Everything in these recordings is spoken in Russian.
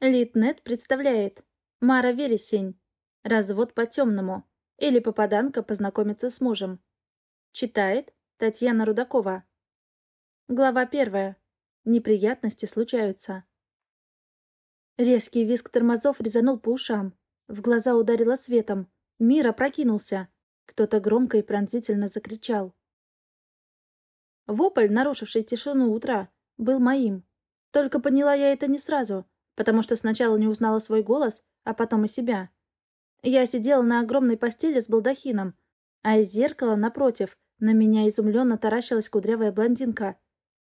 Литнет представляет Мара Вересень. Развод по-темному. Или попаданка познакомится с мужем. Читает Татьяна Рудакова. Глава первая. Неприятности случаются. Резкий визг тормозов резанул по ушам. В глаза ударило светом. Мир опрокинулся. Кто-то громко и пронзительно закричал. Вопль, нарушивший тишину утра, был моим. Только поняла я это не сразу, потому что сначала не узнала свой голос, а потом и себя. Я сидела на огромной постели с балдахином, а из зеркала, напротив, на меня изумленно таращилась кудрявая блондинка.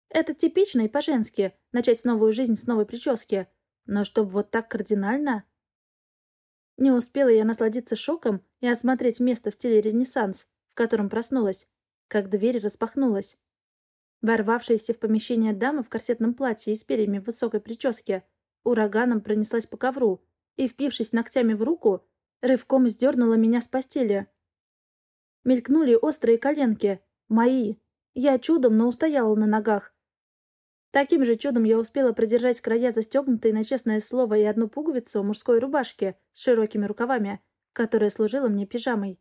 Это типично и по-женски — начать новую жизнь с новой прически. Но чтобы вот так кардинально... Не успела я насладиться шоком и осмотреть место в стиле Ренессанс, в котором проснулась, как дверь распахнулась. Ворвавшаяся в помещение дама в корсетном платье и с перьями в высокой прическе ураганом пронеслась по ковру и, впившись ногтями в руку, рывком сдернула меня с постели. Мелькнули острые коленки. Мои. Я чудом, но устояла на ногах. Таким же чудом я успела продержать края застегнутой на честное слово и одну пуговицу мужской рубашки с широкими рукавами, которая служила мне пижамой.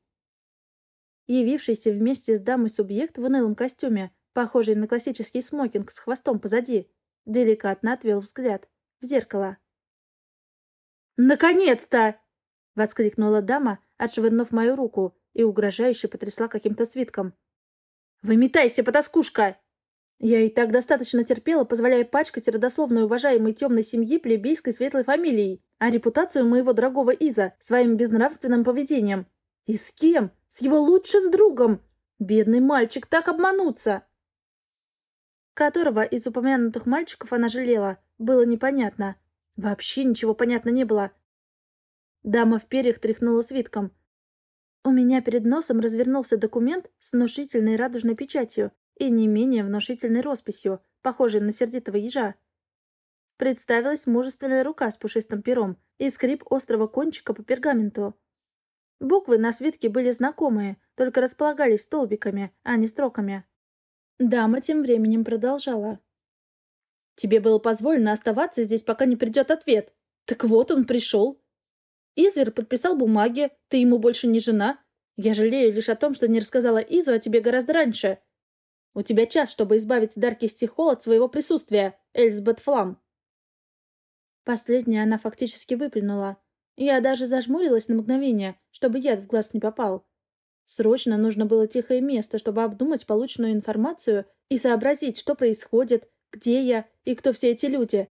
Явившийся вместе с дамой субъект в унылом костюме похожий на классический смокинг с хвостом позади, деликатно отвел взгляд в зеркало. «Наконец-то!» — воскликнула дама, отшвырнув мою руку, и угрожающе потрясла каким-то свитком. «Выметайся, потаскушка!» Я и так достаточно терпела, позволяя пачкать родословную уважаемой темной семьи плебейской светлой фамилией, а репутацию моего дорогого Иза своим безнравственным поведением. И с кем? С его лучшим другом! Бедный мальчик, так обмануться! Которого из упомянутых мальчиков она жалела, было непонятно. Вообще ничего понятно не было. Дама в перьях тряхнула свитком. У меня перед носом развернулся документ с внушительной радужной печатью и не менее внушительной росписью, похожей на сердитого ежа. Представилась мужественная рука с пушистым пером и скрип острого кончика по пергаменту. Буквы на свитке были знакомые, только располагались столбиками, а не строками. Дама тем временем продолжала. «Тебе было позволено оставаться здесь, пока не придет ответ. Так вот он пришел. Извер подписал бумаги, ты ему больше не жена. Я жалею лишь о том, что не рассказала Изу о тебе гораздо раньше. У тебя час, чтобы избавить Дарки Стихол от своего присутствия, Эльсбет Флам». Последнее она фактически выплюнула. Я даже зажмурилась на мгновение, чтобы яд в глаз не попал. Срочно нужно было тихое место, чтобы обдумать полученную информацию и сообразить, что происходит, где я и кто все эти люди.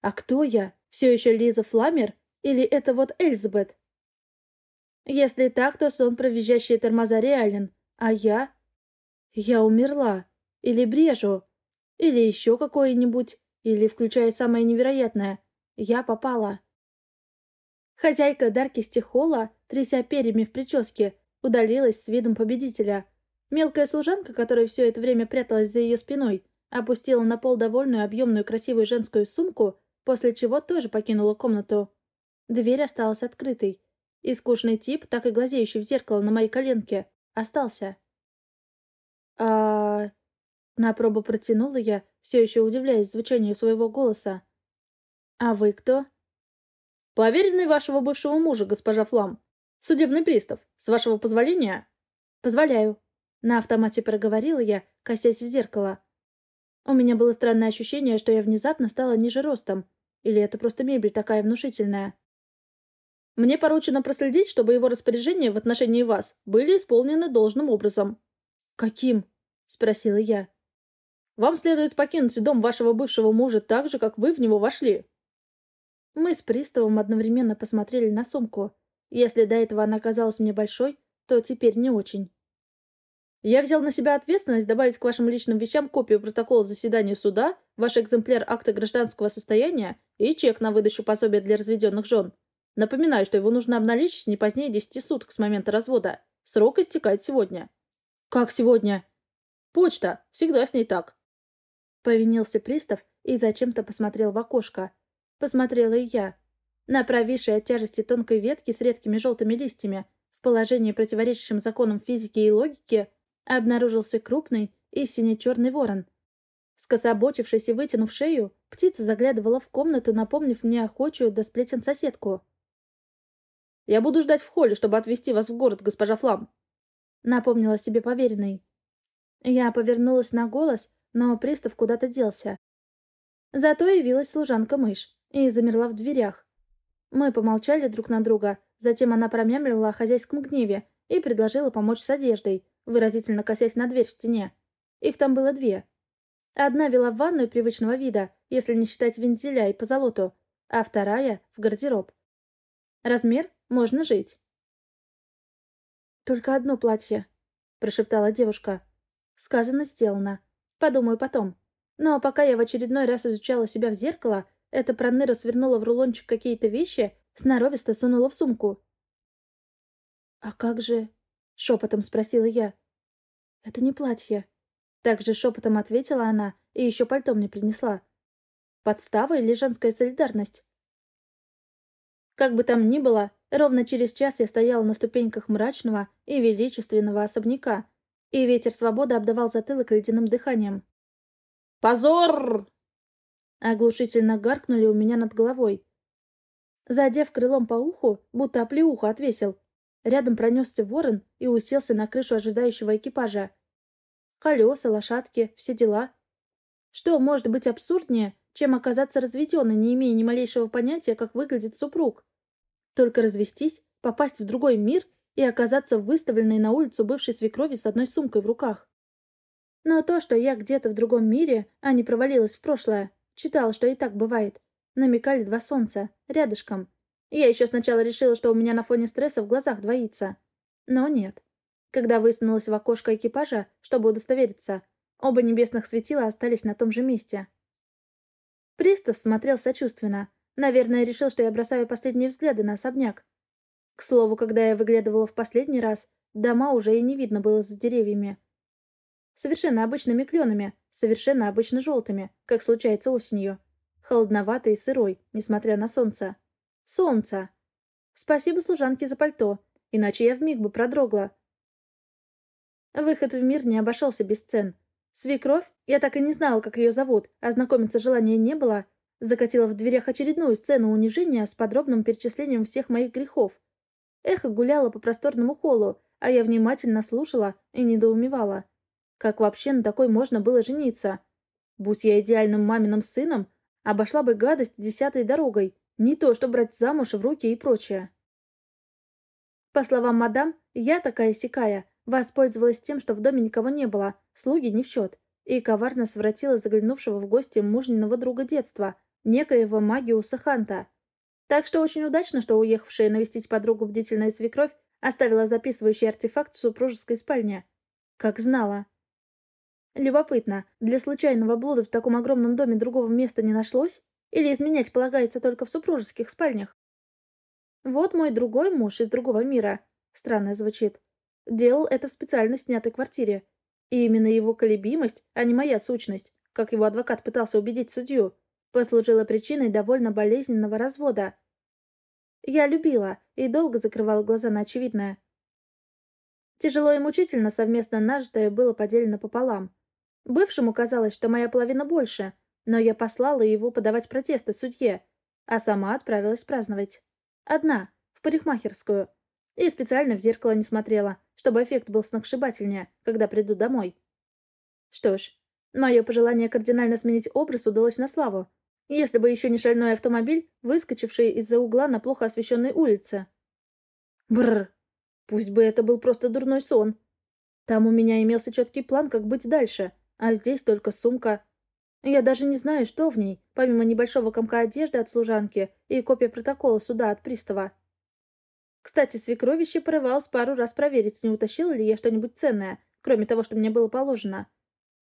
А кто я? Все еще Лиза Фламер? Или это вот Эльзабет? Если так, то сон про визжащие тормоза реален. А я? Я умерла. Или брежу. Или еще какое-нибудь. Или, включая самое невероятное, я попала. Хозяйка Дарки Стихола, тряся перьями в прическе, удалилась с видом победителя. Мелкая служанка, которая все это время пряталась за ее спиной, опустила на пол довольную объемную красивую женскую сумку, после чего тоже покинула комнату. Дверь осталась открытой. И тип, так и глазеющий в зеркало на моей коленке, остался. а На пробу протянула я, все еще удивляясь звучанию своего голоса. «А вы кто?» «Поверенный вашего бывшего мужа, госпожа Флам», «Судебный пристав, с вашего позволения?» «Позволяю». На автомате проговорила я, косясь в зеркало. У меня было странное ощущение, что я внезапно стала ниже ростом. Или это просто мебель такая внушительная? Мне поручено проследить, чтобы его распоряжения в отношении вас были исполнены должным образом. «Каким?» — спросила я. «Вам следует покинуть дом вашего бывшего мужа так же, как вы в него вошли». Мы с приставом одновременно посмотрели на сумку. Если до этого она казалась мне большой, то теперь не очень. Я взял на себя ответственность добавить к вашим личным вещам копию протокола заседания суда, ваш экземпляр акта гражданского состояния и чек на выдачу пособия для разведенных жен. Напоминаю, что его нужно обналичить не позднее 10 суток с момента развода. Срок истекает сегодня. Как сегодня? Почта. Всегда с ней так. Повинился пристав и зачем-то посмотрел в окошко. Посмотрела и я. На от тяжести тонкой ветки с редкими желтыми листьями, в положении, противоречащем законам физики и логики, обнаружился крупный и сине-черный ворон. Скособочившись и вытянув шею, птица заглядывала в комнату, напомнив мне охочую до сплетен соседку. «Я буду ждать в холле, чтобы отвезти вас в город, госпожа Флам», — напомнила себе поверенный. Я повернулась на голос, но пристав куда-то делся. Зато явилась служанка-мышь и замерла в дверях. Мы помолчали друг на друга, затем она промямлила о хозяйском гневе и предложила помочь с одеждой, выразительно косясь на дверь в стене. Их там было две. Одна вела в ванную привычного вида, если не считать вензеля и позолоту, а вторая — в гардероб. Размер — можно жить. «Только одно платье», — прошептала девушка. «Сказано, сделано. Подумаю потом. Но пока я в очередной раз изучала себя в зеркало, эта проныра свернула в рулончик какие-то вещи, сноровисто сунула в сумку. «А как же...» — шепотом спросила я. «Это не платье», также шепотом ответила она и еще пальто мне принесла. Подстава или женская солидарность? Как бы там ни было, ровно через час я стояла на ступеньках мрачного и величественного особняка, и ветер свободы обдавал затылок ледяным дыханием. «Позор!» Оглушительно гаркнули у меня над головой. Задев крылом по уху, будто оплеуху отвесил, рядом пронесся ворон и уселся на крышу ожидающего экипажа. Колеса, лошадки, все дела. Что может быть абсурднее, чем оказаться разведенной, не имея ни малейшего понятия, как выглядит супруг? Только развестись, попасть в другой мир и оказаться выставленной на улицу бывшей свекрови с одной сумкой в руках. Но то, что я где-то в другом мире, а не провалилась в прошлое, читала, что и так бывает. Намекали два солнца, рядышком. Я еще сначала решила, что у меня на фоне стресса в глазах двоится. Но нет. Когда высунулась в окошко экипажа, чтобы удостовериться, оба небесных светила остались на том же месте. Пристав смотрел сочувственно. Наверное, решил, что я бросаю последние взгляды на особняк. К слову, когда я выглядывала в последний раз, дома уже и не видно было за деревьями. Совершенно обычными кленами, совершенно обычно желтыми, как случается осенью. Холодноватый и сырой, несмотря на солнце. Солнце! Спасибо служанке за пальто, иначе я вмиг бы продрогла, Выход в мир не обошелся без сцен. Свекровь, я так и не знала, как ее зовут, а знакомиться желания не было, закатила в дверях очередную сцену унижения с подробным перечислением всех моих грехов. Эхо гуляло по просторному холлу, а я внимательно слушала и недоумевала. Как вообще на такой можно было жениться? Будь я идеальным маминым сыном, обошла бы гадость десятой дорогой, не то что брать замуж в руки и прочее. По словам мадам, я такая сикая, Воспользовалась тем, что в доме никого не было, слуги не в счет, и коварно совратила заглянувшего в гости мужниного друга детства, некоего Магиуса Ханта. Так что очень удачно, что уехавшая навестить подругу бдительная свекровь оставила записывающий артефакт в супружеской спальне. Как знала. Любопытно, для случайного блуда в таком огромном доме другого места не нашлось? Или изменять полагается только в супружеских спальнях? Вот мой другой муж из другого мира. Странно звучит. Делал это в специально снятой квартире. И именно его колебимость, а не моя сущность, как его адвокат пытался убедить судью, послужила причиной довольно болезненного развода. Я любила и долго закрывала глаза на очевидное. Тяжело и мучительно совместно нажитое было поделено пополам. Бывшему казалось, что моя половина больше, но я послала его подавать протесты судье, а сама отправилась праздновать. Одна, в парикмахерскую. И специально в зеркало не смотрела, чтобы эффект был сногсшибательнее, когда приду домой. Что ж, мое пожелание кардинально сменить образ удалось на славу. Если бы еще не шальной автомобиль, выскочивший из-за угла на плохо освещенной улице. Бррр. Пусть бы это был просто дурной сон. Там у меня имелся четкий план, как быть дальше, а здесь только сумка. Я даже не знаю, что в ней, помимо небольшого комка одежды от служанки и копия протокола суда от пристава. Кстати, свекровище порывалось пару раз проверить, не утащила ли я что-нибудь ценное, кроме того, что мне было положено.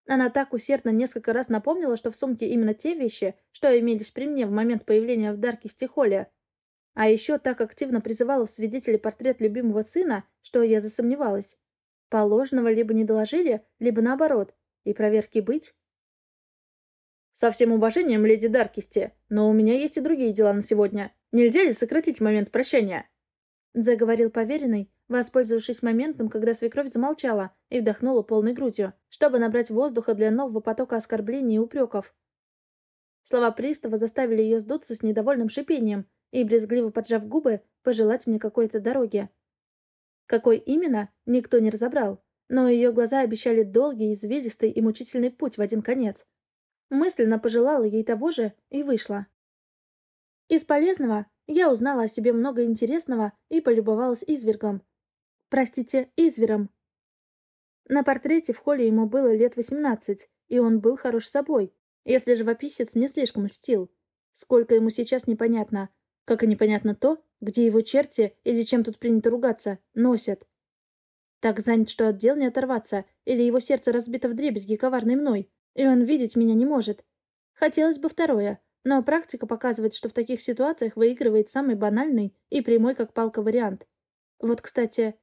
Она так усердно несколько раз напомнила, что в сумке именно те вещи, что имелись при мне в момент появления в Дарке Стихоле. А еще так активно призывала в свидетели портрет любимого сына, что я засомневалась. Положенного либо не доложили, либо наоборот. И проверки быть. Со всем уважением, леди Даркисти, но у меня есть и другие дела на сегодня. Нельзя ли сократить момент прощания? заговорил поверенный, воспользовавшись моментом, когда свекровь замолчала и вдохнула полной грудью, чтобы набрать воздуха для нового потока оскорблений и упреков. Слова пристава заставили ее сдуться с недовольным шипением и, брезгливо поджав губы, пожелать мне какой-то дороги. Какой именно, никто не разобрал, но ее глаза обещали долгий, извилистый и мучительный путь в один конец. Мысленно пожелала ей того же и вышла. Из полезного я узнала о себе много интересного и полюбовалась извергом. Простите, извером. На портрете в холле ему было лет восемнадцать, и он был хорош собой, если живописец не слишком льстил. Сколько ему сейчас непонятно. Как и непонятно то, где его черти, или чем тут принято ругаться, носят. Так занят, что от дел не оторваться, или его сердце разбито в дребезги коварной мной, и он видеть меня не может. Хотелось бы второе, но практика показывает, что в таких ситуациях выигрывает самый банальный и прямой как палка вариант. Вот, кстати...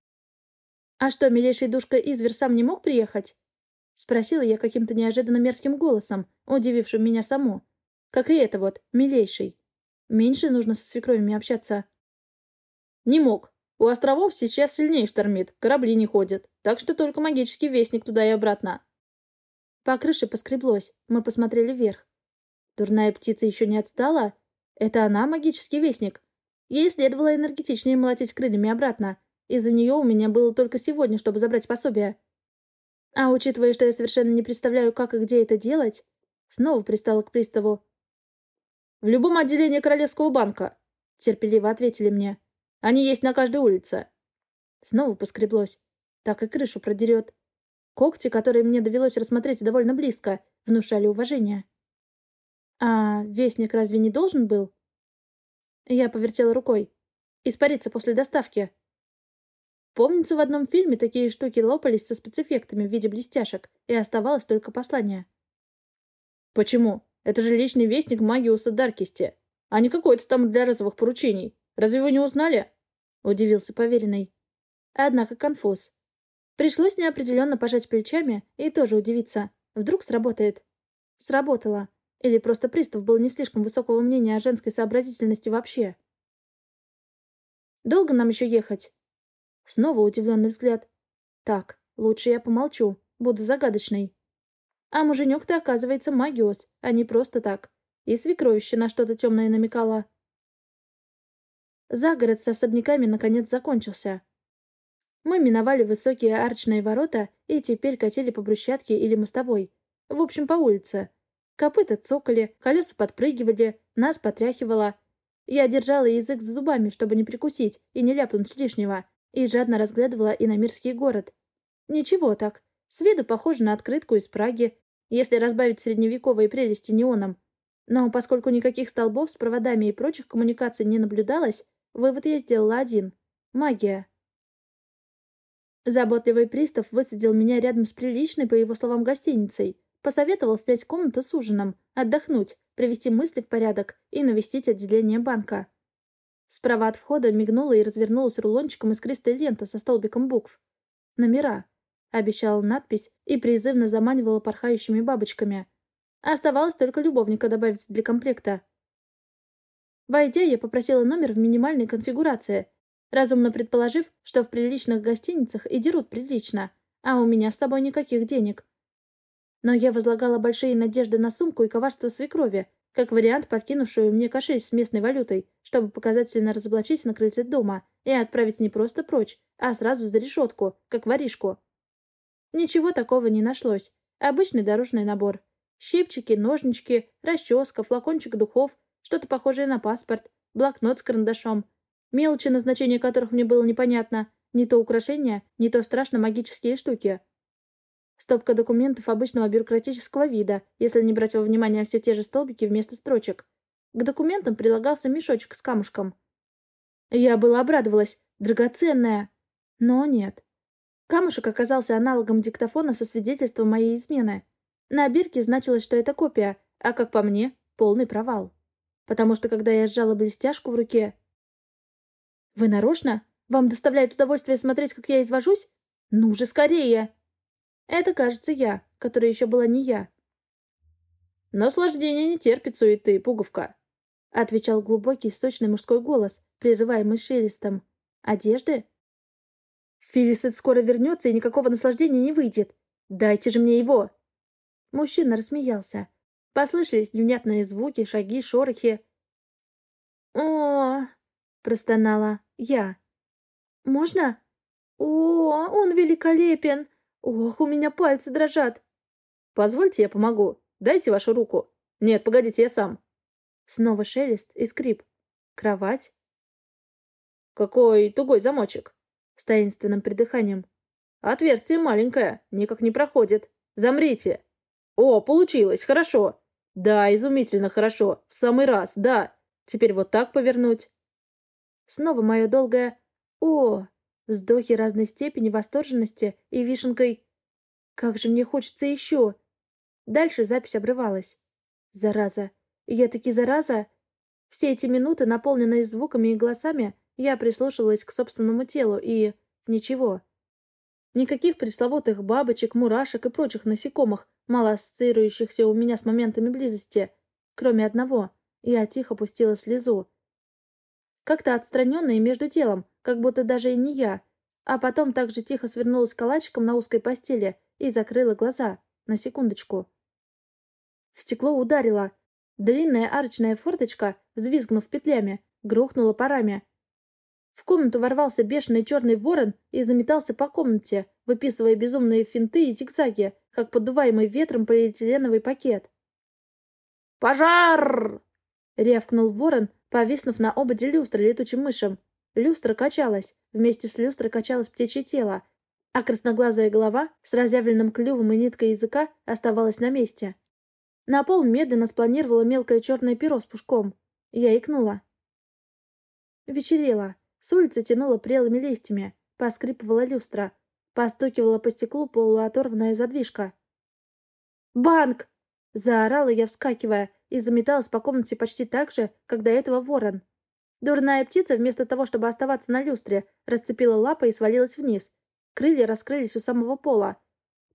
«А что, милейший душка Извер сам не мог приехать?» Спросила я каким-то неожиданно мерзким голосом, удивившим меня саму. Как и это вот, милейший. Меньше нужно со свекровями общаться. «Не мог. У островов сейчас сильнее штормит, корабли не ходят, так что только магический вестник туда и обратно». По крыше поскреблось, мы посмотрели вверх. Дурная птица еще не отстала? Это она магический вестник. Ей следовало энергетичнее молотить крыльями обратно. Из-за нее у меня было только сегодня, чтобы забрать пособие. А учитывая, что я совершенно не представляю, как и где это делать, снова пристала к приставу. «В любом отделении Королевского банка», — терпеливо ответили мне. «Они есть на каждой улице». Снова поскреблось. Так и крышу продерет. Когти, которые мне довелось рассмотреть довольно близко, внушали уважение. «А вестник разве не должен был?» Я повертела рукой. «Испариться после доставки». Помнится, в одном фильме такие штуки лопались со спецэффектами в виде блестяшек, и оставалось только послание. «Почему? Это же личный вестник Магиуса Даркисти, а не какой-то там для разовых поручений. Разве вы не узнали?» — удивился поверенный. Однако конфуз. Пришлось неопределенно пожать плечами и тоже удивиться. Вдруг сработает. Сработало. Или просто пристав был не слишком высокого мнения о женской сообразительности вообще. «Долго нам еще ехать?» Снова удивленный взгляд. «Так, лучше я помолчу, буду загадочной». А муженек-то, оказывается, магиос, а не просто так. И свекровище на что-то темное намекала. Загород с особняками наконец закончился. Мы миновали высокие арчные ворота и теперь катили по брусчатке или мостовой. В общем, по улице. Копыта цокали, колеса подпрыгивали, нас потряхивало. Я держала язык за зубами, чтобы не прикусить и не ляпнуть лишнего, и жадно разглядывала иномирский город. Ничего так. С виду похоже на открытку из Праги, если разбавить средневековые прелести неоном. Но поскольку никаких столбов с проводами и прочих коммуникаций не наблюдалось, вывод я сделала один. Магия. Заботливый пристав высадил меня рядом с приличной, по его словам, гостиницей. Посоветовал снять комнату с ужином, отдохнуть, привести мысли в порядок и навестить отделение банка. Справа от входа мигнула и развернулась рулончиком искристая лента со столбиком букв. «Номера», — обещала надпись и призывно заманивала порхающими бабочками. Оставалось только любовника добавить для комплекта. Войдя, я попросила номер в минимальной конфигурации, разумно предположив, что в приличных гостиницах и дерут прилично, а у меня с собой никаких денег. Но я возлагала большие надежды на сумку и коварство свекрови, как вариант подкинувшую мне кошель с местной валютой, чтобы показательно разоблачить на крыльце дома и отправить не просто прочь, а сразу за решетку, как воришку. Ничего такого не нашлось. Обычный дорожный набор. Щипчики, ножнички, расческа, флакончик духов, что-то похожее на паспорт, блокнот с карандашом, Мелочи, назначение которых мне было непонятно. Не то украшения, не то страшно магические штуки. Стопка документов обычного бюрократического вида, если не брать во внимание все те же столбики вместо строчек. К документам прилагался мешочек с камушком. Я была обрадовалась. Драгоценная. Но нет. Камушек оказался аналогом диктофона со свидетельством моей измены. На обирке значилось, что это копия, а, как по мне, полный провал. Потому что, когда я сжала блестяшку в руке, «Вы нарочно? Вам доставляет удовольствие смотреть, как я извожусь? Ну же, скорее!» Это, кажется, я, которая еще была не я. «Наслаждение не терпит суеты, пуговка», — отвечал глубокий, сочный мужской голос, прерываемый шелестом. «Одежды?» Филисет скоро вернется, и никакого наслаждения не выйдет. Дайте же мне его!» Мужчина рассмеялся. Послышались невнятные звуки, шаги, шорохи. «О!» — простонала я. «Можно?» «О, он великолепен! Ох, у меня пальцы дрожат!» «Позвольте, я помогу. Дайте вашу руку. Нет, погодите, я сам». Снова шелест и скрип. Кровать. «Какой тугой замочек!» С таинственным придыханием. «Отверстие маленькое, никак не проходит. Замрите!» «О, получилось, хорошо!» «Да, изумительно хорошо, в самый раз, да. Теперь вот так повернуть». Снова мое долгое «О!» Вздохи разной степени восторженности и вишенкой «Как же мне хочется еще!» Дальше запись обрывалась. Зараза. Я таки зараза. Все эти минуты, наполненные звуками и голосами, я прислушивалась к собственному телу и... ничего. Никаких пресловутых бабочек, мурашек и прочих насекомых, мало ассоциирующихся у меня с моментами близости. Кроме одного. Я тихо пустила слезу. Как-то отстраненно и между делом, как будто даже и не я. А потом также тихо свернулась калачиком на узкой постели и закрыла глаза. На секундочку. В стекло ударило. Длинная арочная форточка, взвизгнув петлями, грохнула парами. В комнату ворвался бешеный черный ворон и заметался по комнате, выписывая безумные финты и зигзаги, как поддуваемый ветром полиэтиленовый пакет. «Пожар!» — рявкнул ворон, повиснув на ободе люстры летучим мышем. Люстра качалась, вместе с люстрой качалось птичье тело, а красноглазая голова с разъявленным клювом и ниткой языка оставалась на месте. На пол медленно спланировало мелкое черное перо с пушком. Я икнула. Вечерело. С улицы тянуло прелыми листьями. Поскрипывала люстра. Постукивала по стеклу полуоторванная задвижка. «Банк!» — заорала я, вскакивая, и заметалась по комнате почти так же, как до этого ворон. Дурная птица, вместо того, чтобы оставаться на люстре, расцепила лапы и свалилась вниз. Крылья раскрылись у самого пола.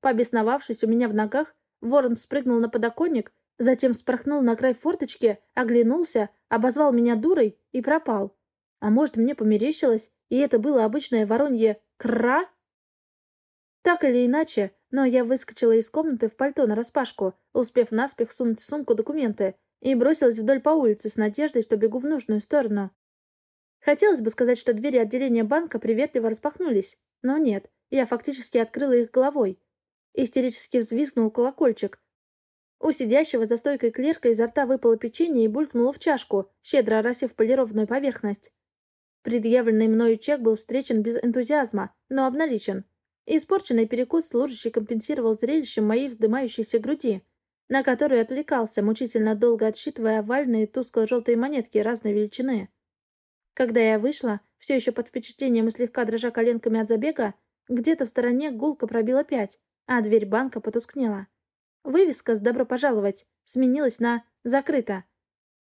Побесновавшись у меня в ногах, ворон спрыгнул на подоконник, затем спорхнул на край форточки, оглянулся, обозвал меня дурой и пропал. А может, мне померещилось, и это было обычное воронье «кра»? Так или иначе, но я выскочила из комнаты в пальто нараспашку, успев наспех сунуть в сумку документы, и бросилась вдоль по улице с надеждой, что бегу в нужную сторону. Хотелось бы сказать, что двери отделения банка приветливо распахнулись, но нет, я фактически открыла их головой. Истерически взвизгнул колокольчик. У сидящего за стойкой клерка изо рта выпало печенье и булькнуло в чашку, щедро оросив полированную поверхность. Предъявленный мною чек был встречен без энтузиазма, но обналичен. Испорченный перекус служащий компенсировал зрелищем моей вздымающейся груди — на которую отвлекался, мучительно долго отсчитывая овальные тускло-желтые монетки разной величины. Когда я вышла, все еще под впечатлением и слегка дрожа коленками от забега, где-то в стороне гулко пробила пять, а дверь банка потускнела. Вывеска с «Добро пожаловать» сменилась на «Закрыто».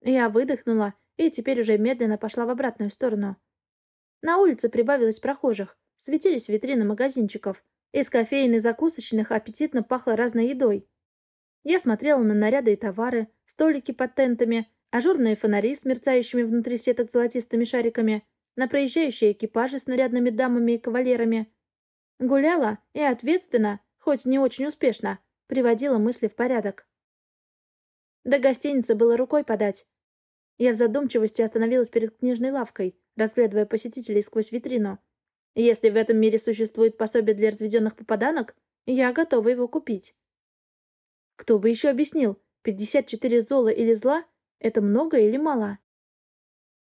Я выдохнула и теперь уже медленно пошла в обратную сторону. На улице прибавилось прохожих, светились витрины магазинчиков. Из кофеин и закусочных аппетитно пахло разной едой. Я смотрела на наряды и товары, столики под тентами, ажурные фонари с мерцающими внутри сеток золотистыми шариками, на проезжающие экипажи с нарядными дамами и кавалерами. Гуляла и ответственно, хоть не очень успешно, приводила мысли в порядок. До гостиницы было рукой подать. Я в задумчивости остановилась перед книжной лавкой, разглядывая посетителей сквозь витрину. Если в этом мире существует пособие для разведенных попаданок, я готова его купить. Кто бы еще объяснил, 54 зола или зла — это много или мало?